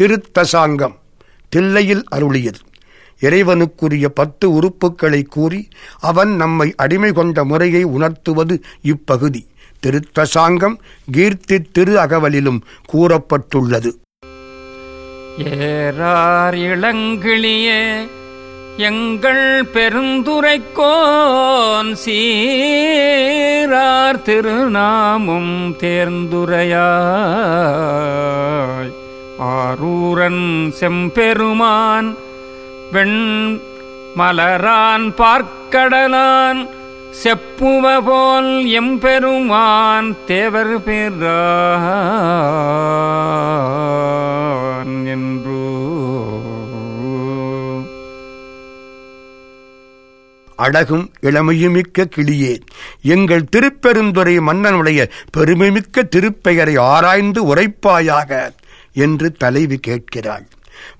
திருத்தசாங்கம் தில்லையில் அருளியது. இறைவனுக்குரிய பத்து உறுப்புக்களை கூறி அவன் நம்மை அடிமை கொண்ட முறையை உணர்த்துவது இப்பகுதி. திருத்தசாங்கம் கீர்த்தி திரு அகவலிலும் கூறப்பட்டுள்ளது. ஏறார் இளங்கிளியே எங்கள் பெருந்துரைக்கோன் சீரார் திருநாமும் தேர்ந்துரையாய். ஆரூரன் செம்பெருமான் வெண் மலரான் பார்க்கடலான் செப்புவ போல் எம்பெருமான் தேவர் பெறான் என்று. அழகும் இளமையுமிக்க கிளியே எங்கள் திருப்பெருந்துறை மன்னனுடைய பெருமைமிக்க திருப்பெயரை ஆராய்ந்து உரைப்பாயாக. என்று தலைவி கேட்கிறாள்.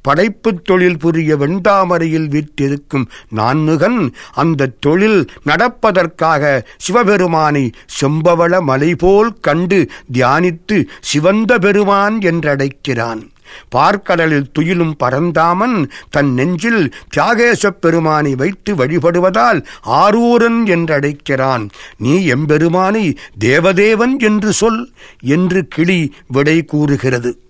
படைப்புத் தொழில் புரிய வெண்டாமரையில் விற்றிருக்கும் நான்முகன் அந்த தொழில் நடப்பதற்காக சிவபெருமானை செம்பவள மலை போல் கண்டு தியானித்து சிவந்த பெருமான் என்றடைக்கிறான். பார்க்கடலில் துயிலும் பரந்தாமன் தன் நெஞ்சில் தியாகேசப் பெருமானை வைத்து வழிபடுவதால் ஆரூரன் என்றடைக்கிறான். நீ எம்பெருமானை தேவதேவன் என்று சொல் என்று கிளி விடை கூறுகிறது.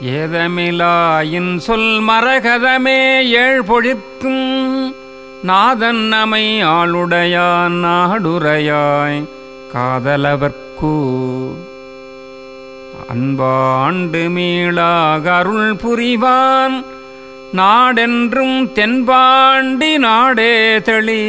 ஏதமிலாயின் சொல் மரகதமே ஏழ்பொழிற்கும் நாதன் அமை ஆளுடையான் நாடுரையாய். காதலவர்க்கு அன்பாண்டு மீளாக அருள் புரிவான். நாடென்றும் தென்பாண்டி நாடே தெளி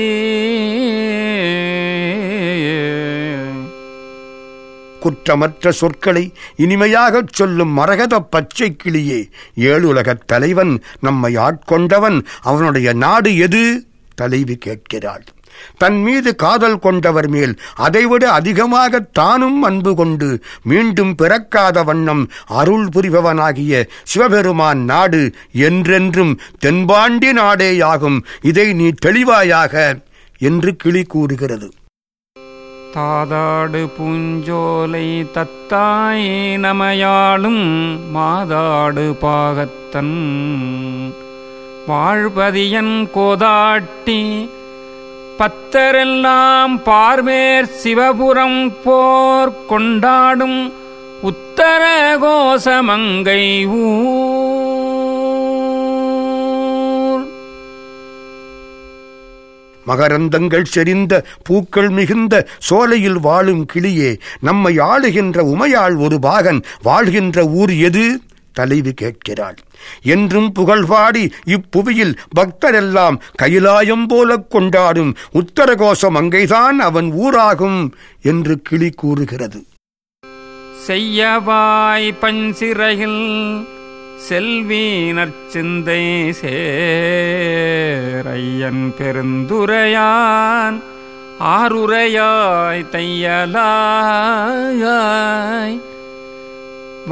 குற்றமற்ற சொற்களை இனிமையாகச் சொல்லும் மரகத பச்சை கிளியே ஏழுலகத் தலைவன் நம்மை ஆட்கொண்டவன் அவனுடைய நாடு எது? தலைவி கேட்கிறாள். தன் மீது காதல் கொண்டவர் மேல் அதைவிட அதிகமாக தானும் அன்பு கொண்டு மீண்டும் பிறக்காத வண்ணம் அருள் புரிபவனாகிய சிவபெருமான் நாடு என்றென்றும் தென்பாண்டி நாடேயாகும். இதை நீ தெளிவாயாக என்று கிளி கூறுகிறது. தாதாடு பூஞ்சோலை தத்தாய் நமையாளும் மாதாடு பாகத்தன். வாழ்பதியன் கோதாட்டி பத்தரெல்லாம் பார்மேர் சிவபுரம் போர் கொண்டாடும் உத்தர கோசமங்கை ஊ மகரந்தங்கள் செறிந்த பூக்கள் மிகுந்த சோலையில் வாழும் கிளியே நம்மை ஆளுகின்ற உமையாள் ஒரு பாகன் வாழ்கின்ற ஊர் எது? தலைவி கேட்கிறாள். என்றும் புகழ்பாடி இப்புவியில் பக்தரெல்லாம் கைலாயம் போலக் கொண்டாடும் உத்தரகோஷம் அங்கேதான் அவன் ஊராகும் என்று கிளி கூறுகிறது. செய்யவாய் பஞ்சிறையில் செல்வி நற்சிந்தை சேரையன் பெருந்துரையான் ஆறுரையாய் தையலாய்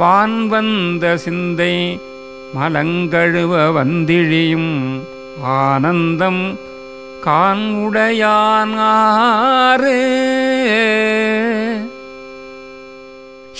வான் வந்த சிந்தை மலங்கழுவ வந்திழியும் ஆனந்தம் கான் உடையான் ஆறு.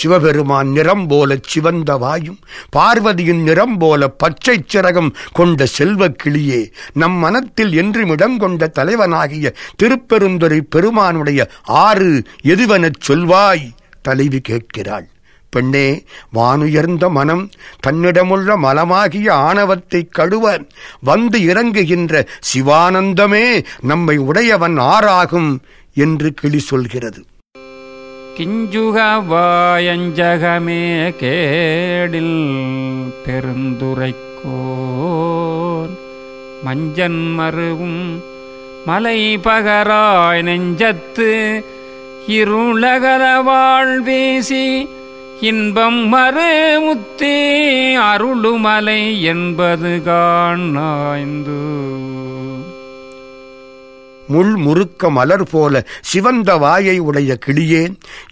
சிவபெருமான் நிறம் போல சிவந்த வாயும் பார்வதியின் நிறம் போல பச்சை சிறகம் கொண்ட செல்வக் கிளியே நம் மனத்தில் என்றும் இடம் கொண்ட தலைவனாகிய திருப்பெருந்துறை பெருமானுடைய ஆறு எதுவெனச் சொல்வாய்? தலைவி கேட்கிறாள். பெண்ணே வானுயர்ந்த மனம் தன்னிடமுள்ள மலமாகிய ஆணவத்தை கழுவ வந்து இறங்குகின்ற சிவானந்தமே நம்மை உடையவன் ஆறாகும் என்று கிளி சொல்கிறது. கிஞ்சுக வாயஞ்சகமே கேடில் பெருந்துரைக்கோன் மஞ்சன் மருவும் மலை பகராய் நெஞ்சத்து இருளகல வாழ்வீசி இன்பம் மறு முத்தி அருளுமலை என்பது காணாய்ந்து முள் முறுக்க மலர் போல சிவந்த வாயை உடைய கிளியே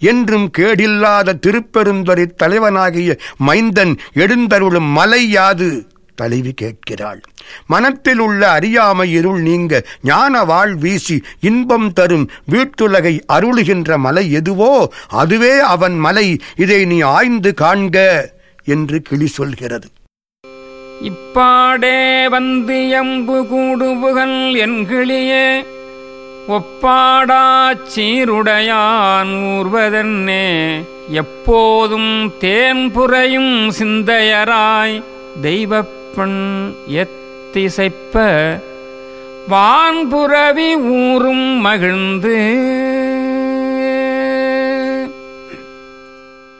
என்றும் கேடில்லாத திருப்பெருந்துறை தலைவனாகிய மைந்தன் எழுந்தருளும் மலை யாது? தலைவி கேட்கிறாள். மனத்தில் உள்ள அறியாமை இருள் நீங்க ஞான வாழ் வீசி இன்பம் தரும் வீட்டுலகை அருளுகின்ற மலை எதுவோ அதுவே அவன் மலை. இதை நீ ஆய்ந்து காண்க என்று கிளி சொல்கிறது. இப்பாடே வந்து எம்பு என் என்கிளியே ஒப்பாடாச் சீருடையான் ஊர்வதன்னே? எப்போதும் தேன் புரையும் சிந்தையராய் தெய்வப்பெண் எத்திசைப்ப வான்புறவி ஊரும் மகிழ்ந்து.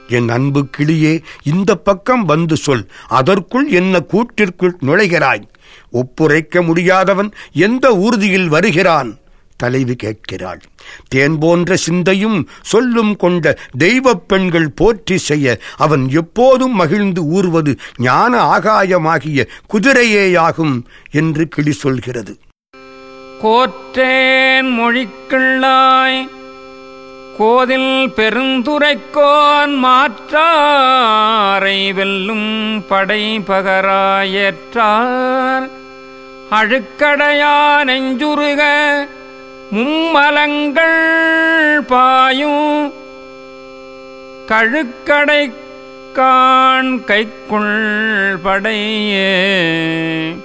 என் அன்பு கிளியே இந்த பக்கம் வந்து சொல். அதற்குள் என்ன கூட்டிற்குள் நுழைகிறாய்? ஒப்புரைக்க முடியாதவன் எந்த ஊர்தியில் வருகிறான்? தலைவி கேட்கிறாள். தேன் போன்ற சிந்தையும் சொல்லும் கொண்ட தெய்வப் பெண்கள் போற்றி செய்ய அவன் எப்போதும் மகிழ்ந்து ஊர்வது ஞான ஆகாயமாகிய குதிரையேயாகும் என்று கிளி சொல்கிறது. கோற்றேன் மொழிக்கிள்ளாய் கோதில் பெருந்துரைக்கோன் மாற்றாரை வெல்லும் படை பகராயற்றார் அழுக்கடையா நெஞ்சுருக மும்மலங்கள் பாயும். கழுக்கடை கான் கைக்குள் படையே.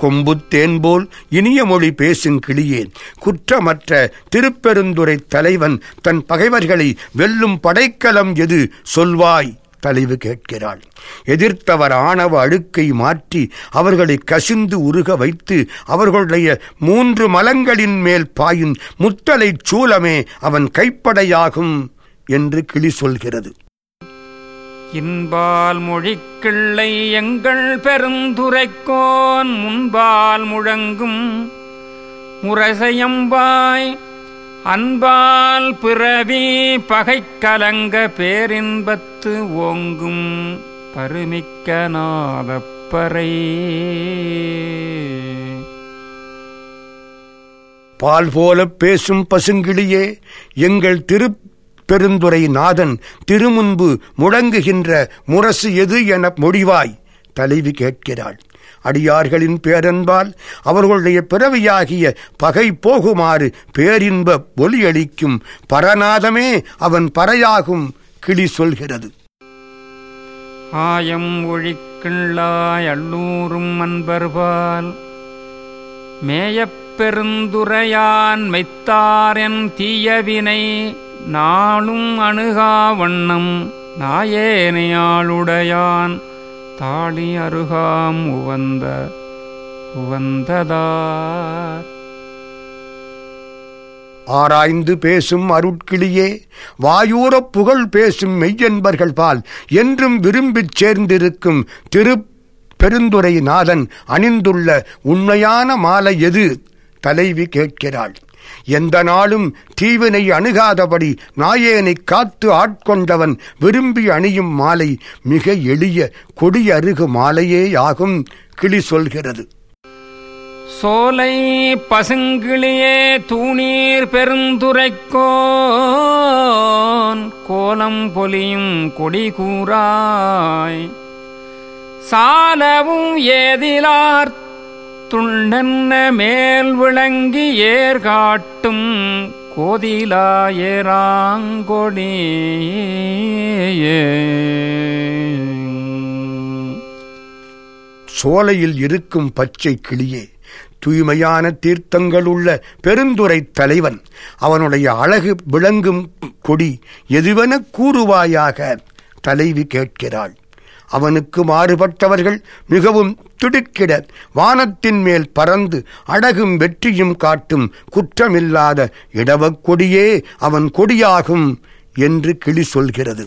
கொம்புத்தேன் போல் இனிய மொழி பேசும் கிளியே. குற்றமற்ற திருப்பெருந்துறை தலைவன் தன் பகைவர்களை வெல்லும் படைக்கலம் எது சொல்வாய்? தலைவு கேட்கிறாள். எதிர்த்தவர் ஆணவ அழுக்கை மாற்றி அவர்களை கசிந்து உருக வைத்து அவர்களுடைய மூன்று மலங்களின் மேல் பாயும் முத்தலைச் சூலமே அவன் கைப்படையாகும் என்று கிளி சொல்கிறது. இன்பால் மொழிக்கிள்ளை எங்கள் பெருந்துரைக்கோன் முன்பால் முழங்கும் முரசையம்பாய் அன்பால் பிறவி பகைக் கலங்க பேரின்பத்து ஓங்கும் பருமிக்க நாதப்பறை பால் போலப் பேசும் பசுங்கிளியே எங்கள் திரு பெருந்துரை நாதன் திருமுன்பு முழங்குகின்ற முரசு எது என முடிவாய் தலைவி கேட்கிறாள். அடியார்களின் பேரன்பால் அவர்களுடைய பிறவியாகிய பகை போகுமாறு பேரின்ப ஒலியளிக்கும் பரநாதமே அவன் பறையாகும் கிளி சொல்கிறது. ஆயம் ஒழிக்கிள்ளாய் அள்ளூரும் அன்பர்பால் மேயப் பெருந்துரையான் தீயவினை நாளும் அணுகா வண்ணம் நாயேனையாளுடையான் தாளி அருகாம் உவந்த உவந்ததார் ஆராய்ந்து பேசும் அருட்கிளியே வாயூரப் புகழ் பேசும் மெய்யன்பர்கள் பால் என்றும் விரும்பிச் சேர்ந்திருக்கும் திரு பெருந்துரை நாதன் அணிந்துள்ள உண்மையான மாலை எது? தலைவி கேட்கிறாள். எந்த நாளும் தீவினை அணுகாதபடி நாயேனை காத்து ஆட்கொண்டவன் விரும்பி அணியும் மாலை மிக எளிய கொடியருகு மாலையேயாகும். கிளி சொல்கிறது. சோலை பசுங்கிளியே தூணீர் பெருந்துரைக்கோன். கோலம் பொலியும் கொடி கூறாய் சாலவும் ஏதிலார்த்த துண்டன்ன மேல் விளங்கி ஏர் காட்டும் கோதிலாயராங்கொடியே சோலையில் இருக்கும் பச்சை கிளியே தூய்மையான தீர்த்தங்களுள்ள பெருந்துரை தலைவன் அவனுடைய அழகு விளங்கும் கொடி எதுவென கூறுவாயாக தலைவி கேட்கிறாள். அவனுக்கு மாறுபட்டவர்கள் மிகவும் திடுக்கிட வானத்தின் மேல் பறந்து அழகும் வெற்றியும் காட்டும் குற்றமில்லாத இடவக் கொடியே அவன் கொடியாகும் என்று கிளி சொல்கிறது.